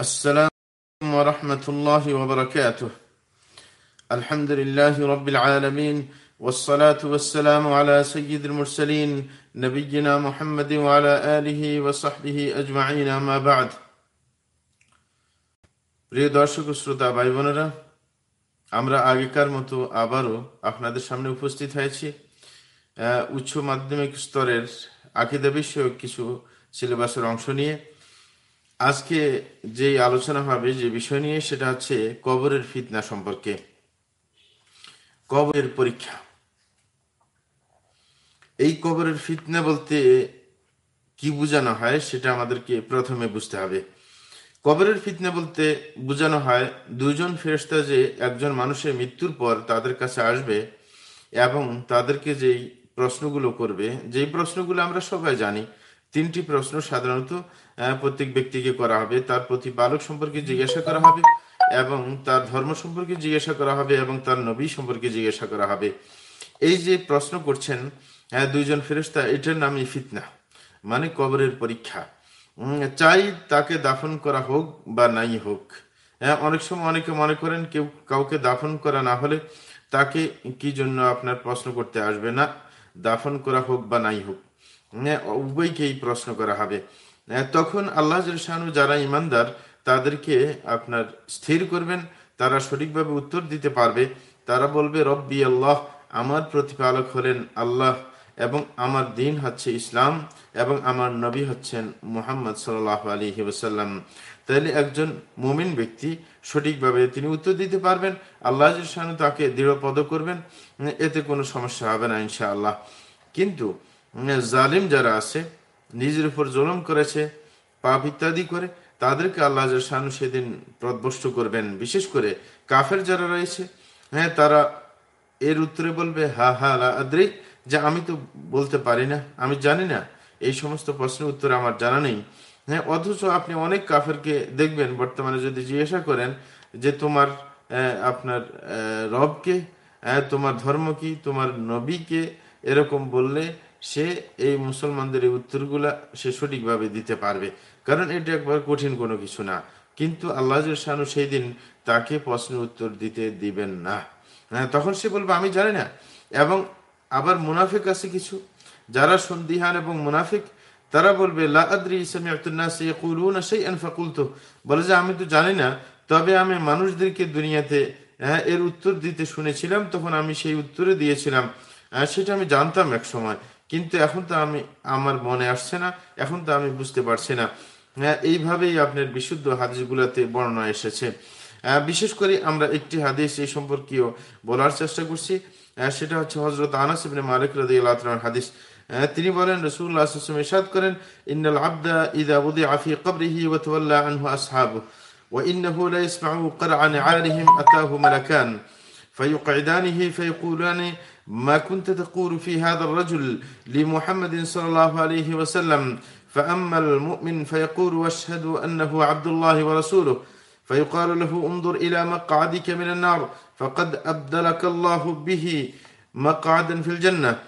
السلام ورحمة الله وبركاته الحمد لله رب العالمين والصلاة والسلام على سيد المرسلين نبينا محمد وعلى آله وصحبه أجمعين ما بعد প্রিয় দর্শক ও শ্রোতা ভাই বোনেরা আমরা আগেকার মতো আবারও আপনাদের সামনে উপস্থিত হয়েছি আহ, উচ্চ মাধ্যমিক স্তরের আকিদা বিষয়ক কিছু সিলেবাসের অংশ নিয়ে আজকে যে আলোচনা হবে, যে বিষয় নিয়ে, সেটা হচ্ছে কবরের ফিতনা সম্পর্কে। কবরের পরীক্ষা। এই কবরের ফিতনা বলতে কি বোঝানো হয়, সেটা আমাদেরকে প্রথমে বুঝতে হবে। কবরের ফিতনা বলতে বোঝানো হয় দুজন ফেরেশতা যে একজন মানুষের মৃত্যুর পর তাদের কাছে আসবে এবং তাদেরকে যেই প্রশ্নগুলো করবে, যেই প্রশ্নগুলো আমরা সবাই জানি, তিনটি প্রশ্ন সাধারণত প্রত্যেক ব্যক্তিকে করা হবে। তার প্রতিপালক সম্পর্কে জিজ্ঞাসা করা হবে এবং তার ধর্ম সম্পর্কে জিজ্ঞাসা করা হবে এবং তার নবী সম্পর্কে জিজ্ঞাসা করা হবে। এই যে প্রশ্ন করছেন আহ, দুইজন ফেরেশতা এটার নামই ফিতনা মানে কবরের পরীক্ষা। চাই তাকে দাফন করা হোক বা নাই হোক। হ্যাঁ অনেক সময় অনেকে মনে করেন কেউ কাউকে দাফন করা না হলে তাকে কি জন্য আপনার প্রশ্ন করতে আসবে না? দাফন করা হোক বা নাই হোক। হ্যাঁ, উভয়কেই প্রশ্ন করা হবে। হ্যাঁ, তখন আল্লাহ শাহানু যারা ইমানদার, তাদেরকে আপনার স্থির করবেন, তারা সঠিকভাবে উত্তর দিতে পারবে। তারা বলবে, রব্বি আল্লাহ, আমার প্রতিপালক হলেন আল্লাহ এবং আমার দিন হচ্ছে ইসলাম এবং আমার নবী হচ্ছেন মুহাম্মদ সাল্লাহ আলী ওসাল্লাম তাহলে একজন মুমিন ব্যক্তি সঠিকভাবে তিনি উত্তর দিতে পারবেন, আল্লাহ শাহানু তাকে দৃঢ়পদ করবেন, এতে কোনো সমস্যা হবে না ইনশাআল্লাহ। কিন্তু জালিম যারা আছে নিজের উপর জুলুম করেছে, পাপ ইত্যাদি করে, তাদেরকে আল্লাহ শাহানু সেদিন প্রদবষ্ট করবেন। বিশেষ করে কাফের যারা রয়েছে হ্যাঁ তারা এর উত্তরে বলবে, হা হা, লা আদ্রি যে আমি তো বলতে পারি না, আমি জানি না। এই সমস্ত প্রশ্নের উত্তর আমার জানা নেই। হ্যাঁ অথচ আপনি অনেক কাফেরকে দেখবেন, বর্তমানে যদি জিজ্ঞাসা করেন যে, তোমার আপনার রবকে তোমার ধর্ম কি, তোমার নবীকে এরকম বললে সে এই মুসলমানদের এই উত্তরগুলা সে সঠিকভাবে দিতে পারবে। কারণ এটা একবার কঠিন কোনো কিছু না। কিন্তু আল্লাহ শানু সেই দিন তাকে প্রশ্নের উত্তর দিতে দিবেন না। হ্যাঁ তখন সে বলবে আমি জানি না। এবং আবার মুনাফিক আছে কিছু যারা সন্দিহান এবং মুনাফিক তারা বলবে বলে যে আমি তো জানি না তবে আমি মানুষদেরকে দুনিয়াতে হ্যাঁ, এর উত্তর দিতে শুনেছিলাম তখন আমি সেই উত্তরে দিয়েছিলাম। আহ, সেটা আমি জানতাম এক সময়। কিন্তু এখন তো আমি আমার মনে আসছে না এখন তো আমি বুঝতে পারছি না হ্যাঁ, এইভাবেই আপনার বিশুদ্ধ হাদিসগুলোতে বর্ণনা এসেছে আহ, বিশেষ করে আমরা একটি হাদিস এই সম্পর্কেও বলার চেষ্টা করছি আহ, সেটা হচ্ছে হজরত আনাস ইবনে মালিক রাদিয়াল্লাহু তাআলার হাদিস আহ, তিনি বলেন রাসূলুল্লাহ সাল্লাল্লাহু আলাইহি ওয়াসাল্লাম ইরশাদ করেন ইন্নাল আবদা ইযা wudi'a ফি কবরিহি ওয়া তাওয়াল্লা আনহু আসহাবুহু ওয়া ইন্নাহু লা ইয়াসমা'ু قرع نعالهم أتاه ملكان فيقعدانه فيقولان ما كنت تقول في هذا الرجل لمحمد صلى الله عليه وسلم؟ فأما المؤمن فيقول واشهد أنه عبد الله ورسوله. فيقال له انظر إلى مقعدك من النار فقد أبدلك الله به مقعدا في الجنة.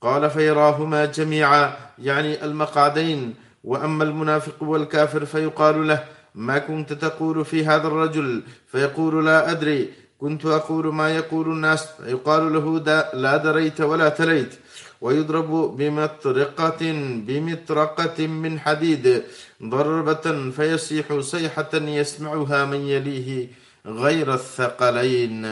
قال فيراهما جميعا يعني المقعدين. وأما المنافق والكافر فيقال له ما كنت تقول في هذا الرجل؟ فيقول لا أدري. كنت أقول ما يقول الناس فيقال له دا لا دريت ولا تليت ويضرب بمطرقة بمطرقة من حديد ضربة فيصيح صيحة يسمعها من يليه غير الثقلين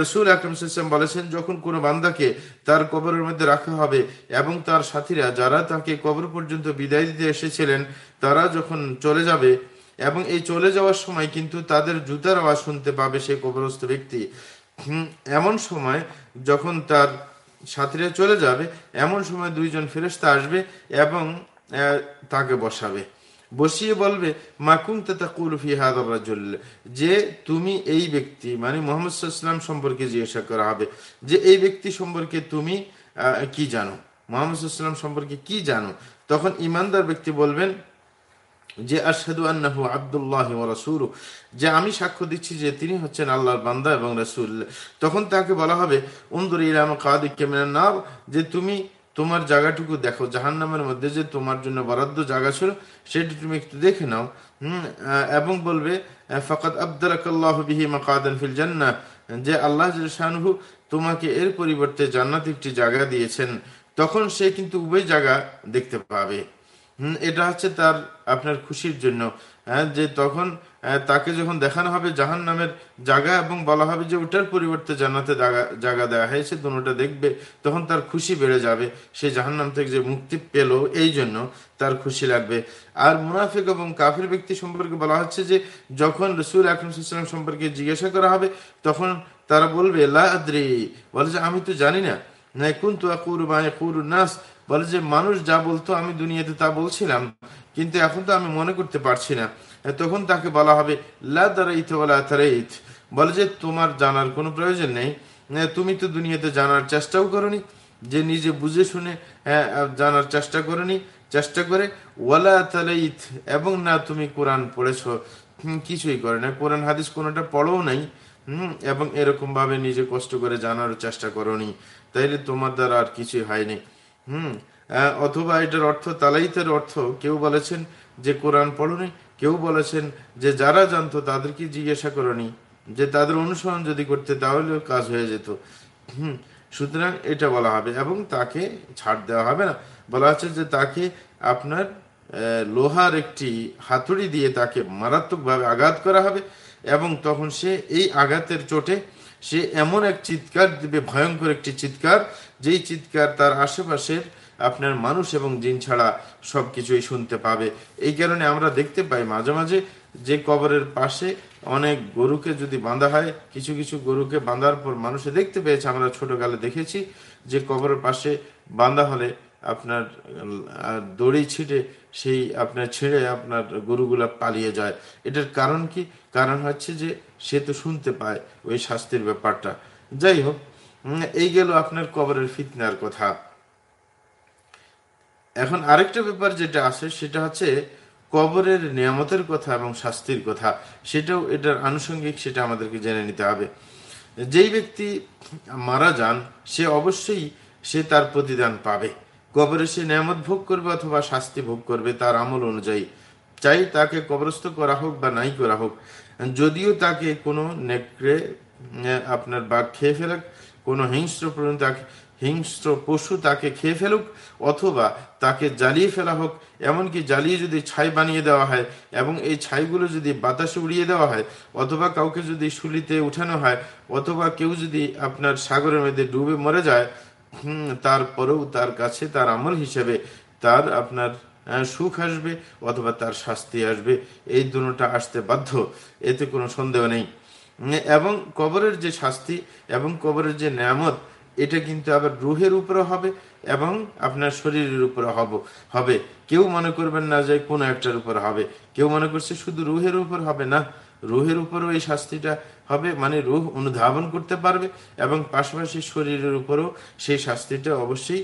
রসুল আকরম সাল্লাম বলেছেন যখন কোনো বান্দাকে তার কবরের মধ্যে রাখা হবে এবং তার সাথীরা যারা তাকে কবর পর্যন্ত বিদায় দিতে এসেছিলেন তারা যখন চলে যাবে এবং এই চলে যাওয়ার সময় কিন্তু তাদের জুতার আওয়াজ শুনতে পাবে সেই কবরস্থ ব্যক্তি। এমন সময় যখন তার সাথীরা চলে যাবে, এমন সময় দুইজন ফেরেশতা আসবে এবং তাকে বসাবে। বসিয়ে বলবে মাকুম তাকুল ফি হাদার রাজুল? যে তুমি এই ব্যক্তি মানে মোহাম্মদ সাল্লাম সম্পর্কে জিজ্ঞাসা করা হবে, যে এই ব্যক্তি সম্পর্কে তুমি কি জানো? মোহাম্মদ সম্পর্কে কি জানো? তখন ইমানদার ব্যক্তি বলবেন যে আশহাদু আন্নাহু আব্দুল্লাহ রাসূলু, যে আমি সাক্ষ্য দিচ্ছি যে তিনি হচ্ছেন আল্লাহর বান্দা এবং রাসূল। তখন তাকে বলা হবে উনদুর ইলা মাকাদিকা মিনান নার যে তুমি তোমার জায়গাটুকু দেখো, জাহান্নামের মধ্যে যে তোমার জন্য বরাদ্দ জায়গা ছিল, সেটা তুমি একটু দেখে নাও। এবং বলবে ফকাত আব্দালাকাল্লাহ বিহি মাকাদান ফিল জান্নাহ যে আল্লাহ শাহরু তোমাকে এর পরিবর্তে জান্নাত একটি জায়গা দিয়েছেন। তখন সে কিন্তু উভয় জায়গা দেখতে পাবে। এটা হচ্ছে তার আপনার খুশির জন্য। হ্যাঁ যে তখন তাকে যখন দেখানো হবে জাহান নামের জায়গা এবং বলা হবে যে ওটার পরিবর্তে জান্নাতে জায়গা দেওয়া হয়েছে দুটা দেখবে, তখন তার খুশি বেড়ে যাবে। সে জাহান নাম থেকে যে মুক্তি পেল, এই জন্য তার খুশি লাগবে। আর মুনাফিক এবং কাফির ব্যক্তি সম্পর্কে বলা হচ্ছে যে, যখন রসুল আকরমসাল্লাম সম্পর্কে জিজ্ঞাসা করা হবে, তখন তারা বলবে লাদ্রি বলে যে, আমি তো জানি না। কুন্তু আকুর বা নাস, বলে যে মানুষ যা বলতো আমি দুনিয়াতে তা বলছিলাম, কিন্তু এখন তো আমি মনে করতে পারছি না। তখন তাকে বলা হবে লাইত বলে যে তোমার জানার কোনো প্রয়োজন নেই। তুমি তো দুনিয়াতে জানার চেষ্টাও করনি, যে নিজে বুঝে শুনে জানার চেষ্টা করনি, চেষ্টা করে ওয়ালা তালাইত এবং না তুমি কোরআন পড়েছ। কিছুই করে না। কোরআন হাদিস কোনোটা পড়েও নাই এবং এরকম ভাবে নিজে কষ্ট করে জানার চেষ্টা করনি। তাইলে তোমার দ্বারা আর কিছুই হয়নি। হুম অথবা এটার অর্থ তালাইতের অর্থ কেউ বলেছেন যে কোরআন পড়নি, কেউ বলেছেন যে যারা জানতো তাদেরকে জিজ্ঞাসা করনি, যে তাদের অনুসরণ যদি করতে তাহলে কাজ হয়ে যেত। হুম, সুতরাং এটা বলা হবে এবং তাকে ছাড় দেওয়া হবে না। বলা হচ্ছে যে তাকে আপনার লোহার একটি হাতুড়ি দিয়ে তাকে মারাত্মকভাবে আঘাত করা হবে এবং তখন সে এই আঘাতের চোটে সে এমন এক চিৎকার দিবে, ভয়ঙ্কর একটি চিৎকার, যেই চিৎকার তার আশেপাশের আপনার মানুষ এবং জিন ছাড়া সবকিছুই শুনতে পাবে। এই কারণে আমরা দেখতে পাই মাঝে মাঝে যে কবরের পাশে অনেক গরুকে যদি বাঁধা হয়, কিছু কিছু গরুকে বাঁধার পর মানুষে দেখতে পেয়েছে, আমরা ছোটকালে দেখেছি যে কবরের পাশে বাঁধা হলে আপনার দড়ি ছিটে সেই আপনার ছেড়ে আপনার গরুগুলা পালিয়ে যায়। এটার কারণ কি? কারণ হচ্ছে যে সে তো শুনতে পায় ওই শাস্তির ব্যাপারটা। যাই হোক এই গেল আপনার কবরের ফিতনার কথা। এখন আরেকটা ব্যাপার যেটা আছে, সেটা হচ্ছে কবরের নিয়ামতের কথা এবং শাস্তির কথা। সেটাও, এটার আনুষঙ্গিক সেটা আমাদেরকে জেনে নিতে হবে। যেই ব্যক্তি মারা যান, সে অবশ্যই সে তার প্রতিদান পাবে। কবরে সে নিয়ামত ভোগ করবে অথবা শাস্তি ভোগ করবে, তার আমল অনুযায়ী। চাই তাকে কবরস্থ করা হোক বা নাই করা হোক। যদিও তাকে কোনো নেকড়ে আপনার বাঘ খেয়ে ফেলাক, কোনো হিংস্র পর্যন্ত হিংস্র পশু তাকে খেয়ে ফেলুক, অথবা তাকে জ্বালিয়ে ফেলা হোক, এমনকি জ্বালিয়ে যদি ছাই বানিয়ে দেওয়া হয়, এবং এই ছাইগুলো যদি বাতাসে উড়িয়ে দেওয়া হয়, অথবা কাউকে যদি শুলিতে উঠানো হয়, অথবা কেউ যদি আপনার সাগরের মধ্যে ডুবে মরে যায় তারপরেও তার কাছে তার আমল হিসেবে তার আপনার সুখ আসবে অথবা তার শাস্তি আসবে। এই দুটা আসতে বাধ্য, এতে কোনো সন্দেহ নেই। এবং কবরের যে শাস্তি এবং কবরের যে নিয়ামত, এটা কিন্তু আবার রুহের উপরে হবে এবং আপনার শরীরের উপরে হব, হবে। কেউ মনে করবেন না যে কোনো একটার উপর হবে। কেউ মনে করছে শুধু রুহের উপর হবে না। রুহের উপরও এই শাস্তিটা হবে মানে রুহ অনুধাবন করতে পারবে এবং পাশাপাশি শরীরের উপরও সেই শাস্তিটা অবশ্যই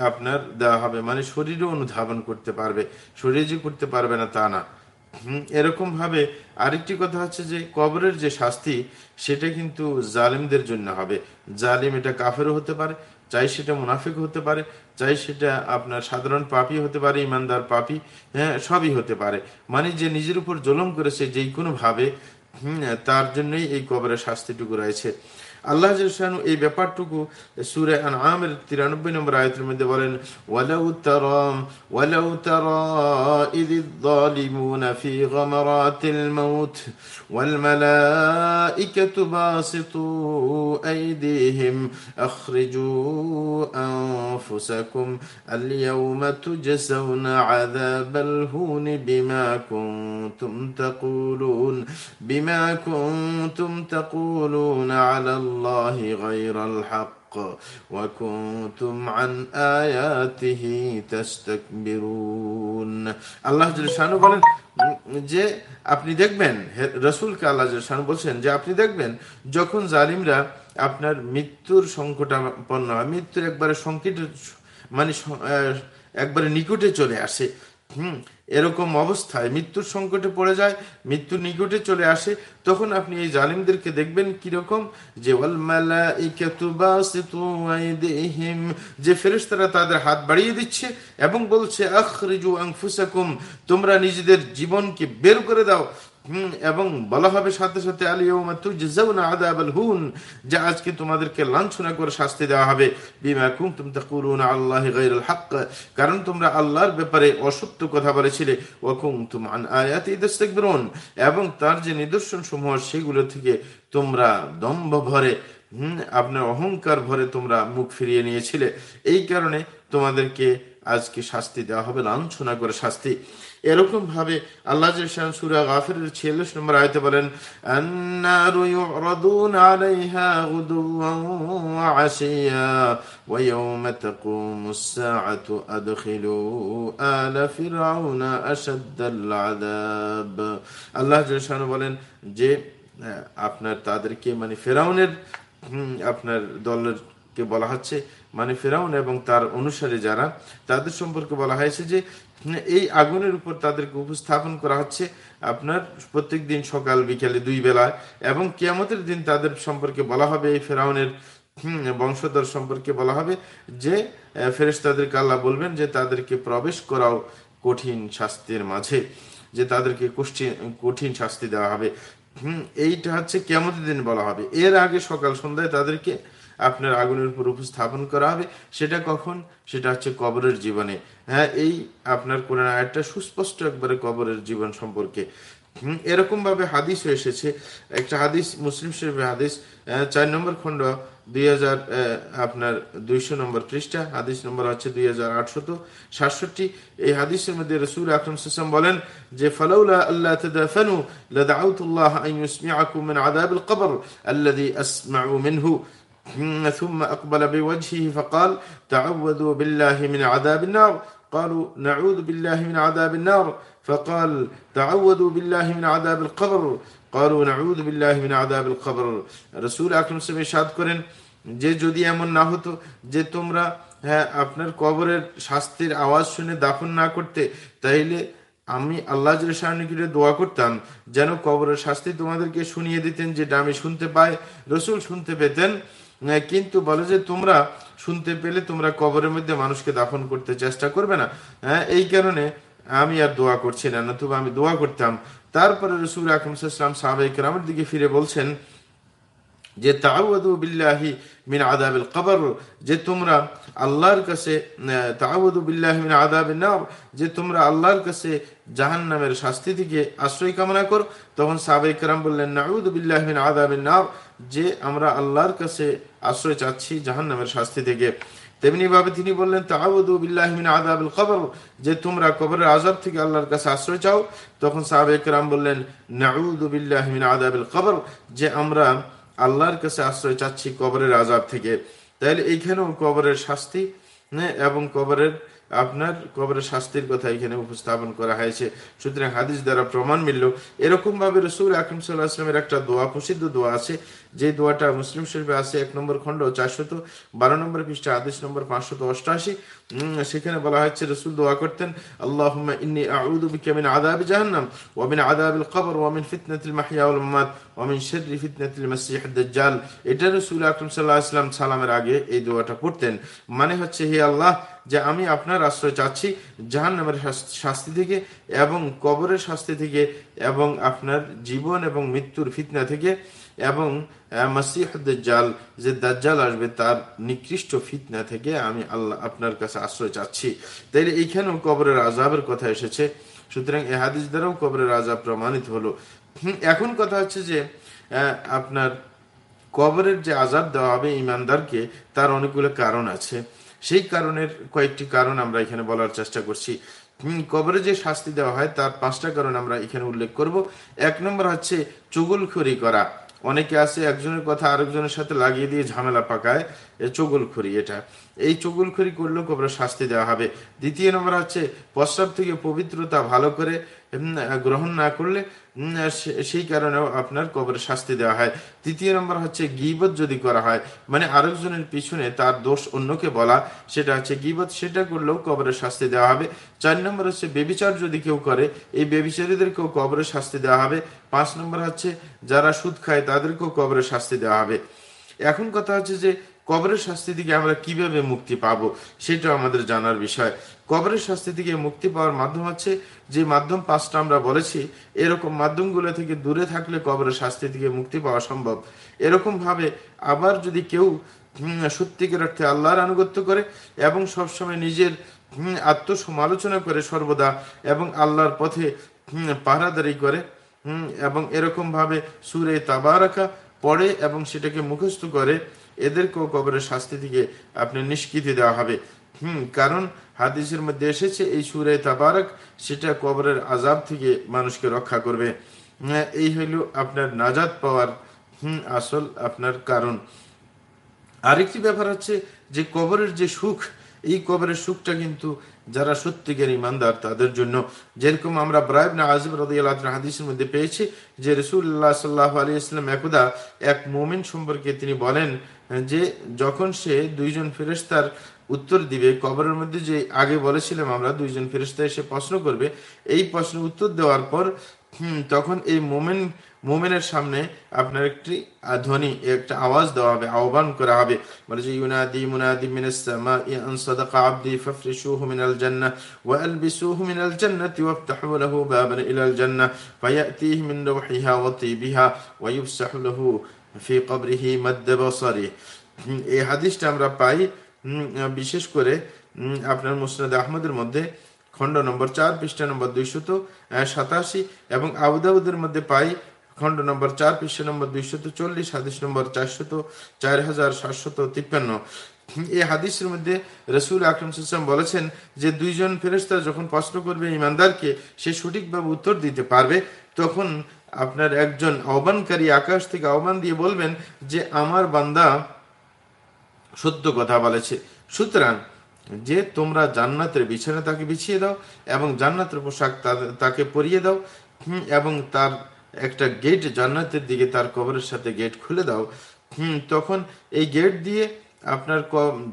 আপনার দেওয়া হবে। মানে শরীরও অনুধাবন করতে পারবে, শরীর যে করতে পারবে না তা না। এরকম ভাবে আরেকটি কথা হচ্ছে যে কবরের যে শাস্তি, সেটা কিন্তু জালিমদের জন্য হবে। জালিম এটা কাফেরও হতে পারে চাই সেটা মুনাফিক হতে পারে, চাই সেটা আপনার সাধারণ পাপি হতে পারে, ইমানদার পাপি হ্যাঁ সবই হতে পারে। মানে যে নিজের উপর জলম করেছে যেই কোনো ভাবে তার জন্যই এই কবরের শাস্তিটুকু রয়েছে। আল্লাহ এই ব্যাপারটুকু সুরে আমের তিরানব্বই নম্বর আয়তের মধ্যে বলেন ওয়ালাউ তারাম ওয়ালাউ তারা إذ الظالمون في غمرات الموت والملائكة باسطوا أيديهم أخرجوا أنفسكم اليوم تجزون عذاب الهون بما كنتم تقولون بما كنتم تقولون على الله الله غير الحق وكنتم عن آياته تستكبرون আল্লাহ শানু বলেন যে আপনি দেখবেন রসুলকে আল্লাহ শানু বলছেন যে আপনি দেখবেন যখন জালিমরা আপনার মৃত্যুর সংকটাপন্ন হয় মৃত্যুর একবারে সংকট মানে একবারে নিকটে চলে আসে হুম, এরকম অবস্থায় মৃত্যুর সংকটে পড়ে যায়, মৃত্যুর নিকটে চলে আসে, তখন আপনি এই জালিমদেরকে দেখবেন কীরকম? যে যে ফেরেস্তারা তাদের হাত বাড়িয়ে দিচ্ছে এবং বলছে, আখরিজু আংফুসাকুম তোমরা নিজেদের জীবনকে বের করে দাও এবং বলা হবে সাথে সাথে যে আজকে তোমাদেরকে লাঞ্ছনা করে শাস্তি দেওয়া হবে। আল্লাহি হক কারণ তোমরা আল্লাহর ব্যাপারে অসত্য কথা বলেছিলে। এবং তার যে নিদর্শন সমূহ, সেগুলো থেকে তোমরা দম্ভ ভরে, হম, আপনার অহংকার ভরে তোমরা মুখ ফিরিয়ে নিয়েছিলে। এই কারণে তোমাদেরকে আজকে শাস্তি দেওয়া হবে, লাঞ্ছনা করে শাস্তি। এরকম ভাবে আল্লাহ সুরা গাফির ছিয়াল্লিশ নম্বর আয়তে বলেন আন্নারু ইউরাদুন আলাইহা গুদুওয়ান ওয়া আশিয়া ওয়া ইয়াওমা তাকুমুস সাআতু আদখিলু আলা ফিরআউনা আশাদ্দাল আযাব আল্লাহ জাল্লাহু বলেন যে আপনার তাদেরকে মানে ফেরাউনের আপনার দলের কে বলা হচ্ছে মানে ফেরাউন এবং তার অনুসারে যারা তাদের সম্পর্কে বলা হয়েছে যে এই আগুনের উপর তাদেরকে উপস্থাপন করা হচ্ছে আপনার প্রত্যেক দিন সকাল, বিকালে দুই বেলায় এবং কেয়ামতের দিন তাদের সম্পর্কে বলা হবে, এই ফেরাউনের বংশধর সম্পর্কে বলা হবে যে ফেরেস তাদেরকে আল্লাহ বলবেন যে তাদেরকে প্রবেশ করাও কঠিন শাস্তির মাঝে, যে তাদেরকে কঠিন শাস্তি দেওয়া হবে। হম, এইটা হচ্ছে কেমতের দিন বলা হবে। এর আগে সকাল সন্ধ্যায় তাদেরকে আপনার আগুনের উপর উপস্থাপন করা হবে। সেটা কখন? সেটা হচ্ছে কবরের জীবনে। হ্যাঁ এই আপনার কোরআন আয়াতটা সুস্পষ্ট একবারে কবরের জীবন সম্পর্কে। এরকম ভাবে হাদিস এসেছে। একটা হাদিস, মুসলিম শরীফ হাদিস চার নম্বর খণ্ড, দুই আপনার দুইশো নম্বর পৃষ্ঠা, হাদিস নম্বর হচ্ছে দুই সাতষট্টি। এই হাদিসের মধ্যে রসুল আকরম সাল্লাম বলেন যে, ফালাউলা আল্লাহ আল্লাযী আসমাউ মিনহু। ثم أقبل بوجهه فقال تعوذوا بالله من عذاب النار قالوا نعوذ بالله من عذاب النار فقال تعوذوا بالله من عذاب القبر قالوا نعوذ بالله من عذاب القبر রসুল আকরম সাহেব ইরশাদ করেন যে যদি এমন না হতো যে তোমরা হ্যাঁ আপনার কবরের শাস্তির আওয়াজ শুনে দাফন না করতে তাইলে আমি আল্লাহ নিকটে দোয়া করতাম যেন কবরের শাস্তি তোমাদেরকে শুনিয়ে দিতেন যেটা আমি শুনতে পাই রসুল শুনতে পেতেন কিন্তু বলে যে তোমরা শুনতে পেলে তোমরা কবরের মধ্যে মানুষকে দাফন করতে চেষ্টা করবে না। হ্যাঁ এই কারণে আমি আর দোয়া করছি না, নতুবা আমি দোয়া করতাম। তারপরে রসুল আকরমসাল্লাম সাহাবাহিক রামের দিকে ফিরে বলছেন যে তাওয়াদু বিল্লাহি মিন আদাবিল কবর, যে তোমরা আল্লাহর কাছে তাওয়াদু বিল্লাহি মিন আদাবিন নার, যে তোমরা আল্লাহর কাছে জাহান নামের শাস্তি থেকে আশ্রয় কামনা করো, তখন সাহাবায়ে কেরাম বললেন, নাউযু বিল্লাহি মিন আদাবিন নার, যে আমরা আল্লাহর কাছে আশ্রয় চাচ্ছি জাহান্নামের শাস্তি থেকে। তেমনি ভাবে তিনি বললেন তাহাবুদু বিল্লাহমিন আদাবুল কবর, যে তোমরা কবরের আজাব থেকে আল্লাহর কাছে আশ্রয় চাও? তখন সাহাবেক রাম বললেন নাউদু বিল্লাহমিন আদাবুল কবর, যে আমরা আল্লাহর কাছে আশ্রয় চাচ্ছি কবরের আজাব থেকে। তাহলে এইখানেও কবরের শাস্তি এবং কবরের আপনার কবরের শাস্তির কথা এখানে উপস্থাপন করা হয়েছে। সুতরাং হাদিস দ্বারা প্রমাণ মিলল এরকম ভাবে রসুল আকরম সাল্লাহ আসলামের একটা দোয়া, প্রসিদ্ধ দোয়া আছে। যে দোয়াটা মুসলিম শরীফে আছে, এক নম্বর খণ্ড চারশত বারো নম্বর পৃষ্ঠা আদেশ নম্বর পাঁচশত অষ্টআশি সেখানে বলা হচ্ছে রসুল দোয়া করতেন আল্লাহ ইন্নি আউদু বিকা মিন আদাব জাহান্নাম, ওয়া মিন আদাবিল কবর, ওয়া মিন ফিতনাতিল মাহইয়া ওয়াল মামাত, ওয়া মিন শাররি ফিতনাতিল মাসিহ দাজ্জাল। এটা রসুল আকরম সাল্লাল্লাহু আলাইহি সালামের আগে এই দোয়াটা পড়তেন। মানে হচ্ছে, হে আল্লাহ যে আমি আপনার আশ্রয় চাচ্ছি জাহান নামের শাস্তি থেকে এবং কবরের শাস্তি থেকে এবং আপনার জীবন এবং মৃত্যুর ফিতনা থেকে এবং মাসিহাল যে দাজ্জাল আসবে তার নিকৃষ্ট ফিতনা থেকে আমি আল্লাহ আপনার কাছে আশ্রয় চাচ্ছি। তাইলে এইখানেও কবরের আজাবের কথা এসেছে। সুতরাং এ হাদিস দ্বারাও কবরের আজাব প্রমাণিত হলো। এখন কথা হচ্ছে যে আপনার কবরের যে আজাব দেওয়া হবে ইমানদারকে, তার অনেকগুলো কারণ আছে। সেই কারণের কয়েকটি কারণ আমরা এখানে বলার চেষ্টা করছি। কবরে যে শাস্তি দেওয়া হয়, তার পাঁচটা কারণ আমরা এখানে উল্লেখ করব। এক নম্বর হচ্ছে চুগুলখড়ি করা। অনেকে আছে, একজনের কথা আরেকজনের সাথে লাগিয়ে দিয়ে ঝামেলা পাকায়। চগুলখড়ি এটা। এই চগুলখড়ি করলেও কবরে শাস্তি দেওয়া হবে। দ্বিতীয় নম্বর হচ্ছে প্রস্রাব থেকে পবিত্রতা ভালো করে গ্রহণ না করলে সেই কারণেও আপনার কবরে শাস্তি দেওয়া হয়। তৃতীয় নম্বর হচ্ছে গিবত যদি করা হয় মানে আরেকজনের পিছনে তার দোষ অন্যকে বলা, সেটা হচ্ছে গিবত, সেটা করলেও কবরে শাস্তি দেওয়া হবে। চার নম্বর হচ্ছে বেবিচার যদি কেউ করে, এই বেবিচারীদেরকেও কবরে শাস্তি দেওয়া হবে। পাঁচ নম্বর হচ্ছে যারা সুদ খায়, তাদেরকেও কবরে শাস্তি দেওয়া হবে। এখন কথা হচ্ছে যে কবরের শাস্তি থেকে আমরা কীভাবে মুক্তি পাবো সেটা আমাদের জানার বিষয়। কবরের শাস্তি থেকে মুক্তি পাওয়ার মাধ্যম হচ্ছে যে মাধ্যম পাঁচটা আমরা বলেছি, এরকম মাধ্যমগুলো থেকে দূরে থাকলে কবরের শাস্তি থেকে মুক্তি পাওয়া সম্ভব। এরকম ভাবে আবার যদি কেউ সত্যিকার অর্থে আল্লাহর আনুগত্য করে এবং সবসময় নিজের আত্মসমালোচনা করে সর্বদা এবং আল্লাহর পথে পাহারাদারি করে এবং এরকম ভাবে সুরে তাবারাকা পড়ে এবং সেটাকে মুখস্থ করে এদেরকেও কবরের শাস্তি থেকে আপনি নিষ্কৃতি দেওয়া হবে। হুম কারণ হাদিসের মধ্যে এসেছে এই সুরে তাবারক সেটা কবরের আজাব থেকে মানুষকে রক্ষা করবে। উম, এই হইল আপনার নাজাদ পাওয়ার হুম আসল আপনার কারণ। আরেকটি ব্যাপার হচ্ছে যে কবরের যে সুখ এই কবরের সুখটা কিন্তু যারা সত্যিকার ইমানদার তাদের জন্য যেরকম আমরা ব্রাইব না আজিব রাজিয়াল হাদিসের মধ্যে পেয়েছি যে রসুল্লাহ সাল্লাহ আলী ইসলাম একদা এক মোমেন সম্পর্কে তিনি বলেন যে যখন সে দুইজন ফেরেস্তার উত্তর দিবে, কবরের মধ্যে যে আগে বলেছিলাম আমরা দুইজন ফেরেস্তা এসে প্রশ্ন করবে, এই প্রশ্নের উত্তর দেওয়ার পর হুম, তখন এই মোমেন মোমেনের সামনে আপনার একটি ধ্বনি একটা আওয়াজ দেওয়া হবে আহ্বান করা হবে। বলে যে ইউনাদি মুনাদি মিনাস সামাই আন সাদাকা আবদি ফাফরিশুহু মিনাল জান্নাহ ওয়া আলবিসুহু মিনাল জান্নাতি ওয়াফতাহু লাহু বাবান ইলাল জান্নাহ ফায়াতিহি মিন রূহিহা ওয়া তিবিহা ওয়া ইফসাহু লাহু ফি কবরিহি মাদ্দ বসারি। এই হাদিসটা আমরা পাই বিশেষ করে আপনার মুসনাদ আহমদের মধ্যে খণ্ড নম্বর চার, পৃষ্ঠা নম্বর দুইশত সাতাশি এবং আবুদাউদের মধ্যে পাই খণ্ড নম্বর চার, পৃষ্ঠা নম্বর দুইশত চল্লিশ, হাদিস নম্বর চারশত চার হাজার সাতশত তিপ্পান্ন। এই হাদিসের মধ্যে রসুল আকরম সাল্লাম বলেছেন যে দুইজন ফেরেস্তা যখন প্রশ্ন করবে ইমানদারকে, সে সঠিকভাবে উত্তর দিতে পারবে, তখন আপনার একজন আহ্বানকারী আকাশ থেকে আহ্বান দিয়ে বলবেন যে, আমার বান্দা সত্য কথা বলেছে। সুতরাং যে তোমরা জান্নাতের বিছানা তাকে বিছিয়ে দাও এবং জান্নাতের পোশাক তাকে পরিয়ে দাও এবং তার একটা গেট জান্নাতের দিকে তার কবরের সাথে গেট খুলে দাও হুম, তখন এই গেট দিয়ে আপনার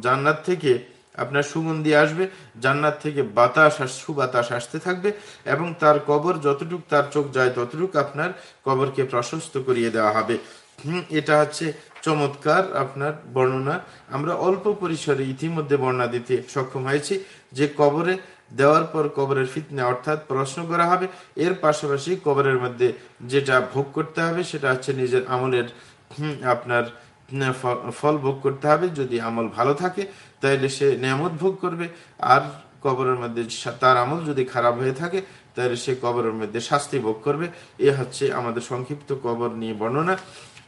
জান্নাত থেকে আপনার সুগন্ধি আসবে জান্নাত থেকে বাতাস সুবাতাস আসতে থাকবে এবং তার কবর যতটুক তার চোখ যায় ততটুক আপনার কবরকে প্রশস্ত করিয়ে দেওয়া হবে। হুম, এটা হচ্ছে চমৎকার আপনার বর্ণনা। আমরা অল্প পরিসরে ইতিমধ্যে বর্ণনা দিতে সক্ষম হয়েছি যে কবরে দেওয়ার পর কবরের ফিতনা অর্থাৎ প্রশ্ন করা হবে। এর পাশাপাশি কবরের মধ্যে যেটা ভোগ করতে হবে সেটা হচ্ছে নিজের আমলের আপনার ফল ভোগ করতে হবে। যদি আমল ভালো থাকে তাহলে সে নিয়ামত ভোগ করবে। আর কবরের মধ্যে তার আমল যদি খারাপ হয়ে থাকে তাহলে সে কবরের মধ্যে শাস্তি ভোগ করবে। এ হচ্ছে আমাদের সংক্ষিপ্ত কবর নিয়ে বর্ণনা।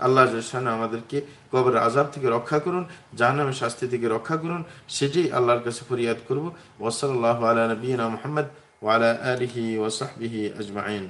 আল্লাহ জাহান আমাদেরকে কবর আজাব থেকে রক্ষা করুন জাহানামে শাস্তি থেকে রক্ষা করুন সেটি আল্লাহর কাছে ফরিয়াদ করব। ওসল আল্লাহ আলা নবীনা মোহাম্মদ ওয়ালা আলহি ওসাহবিহি আজমাইন।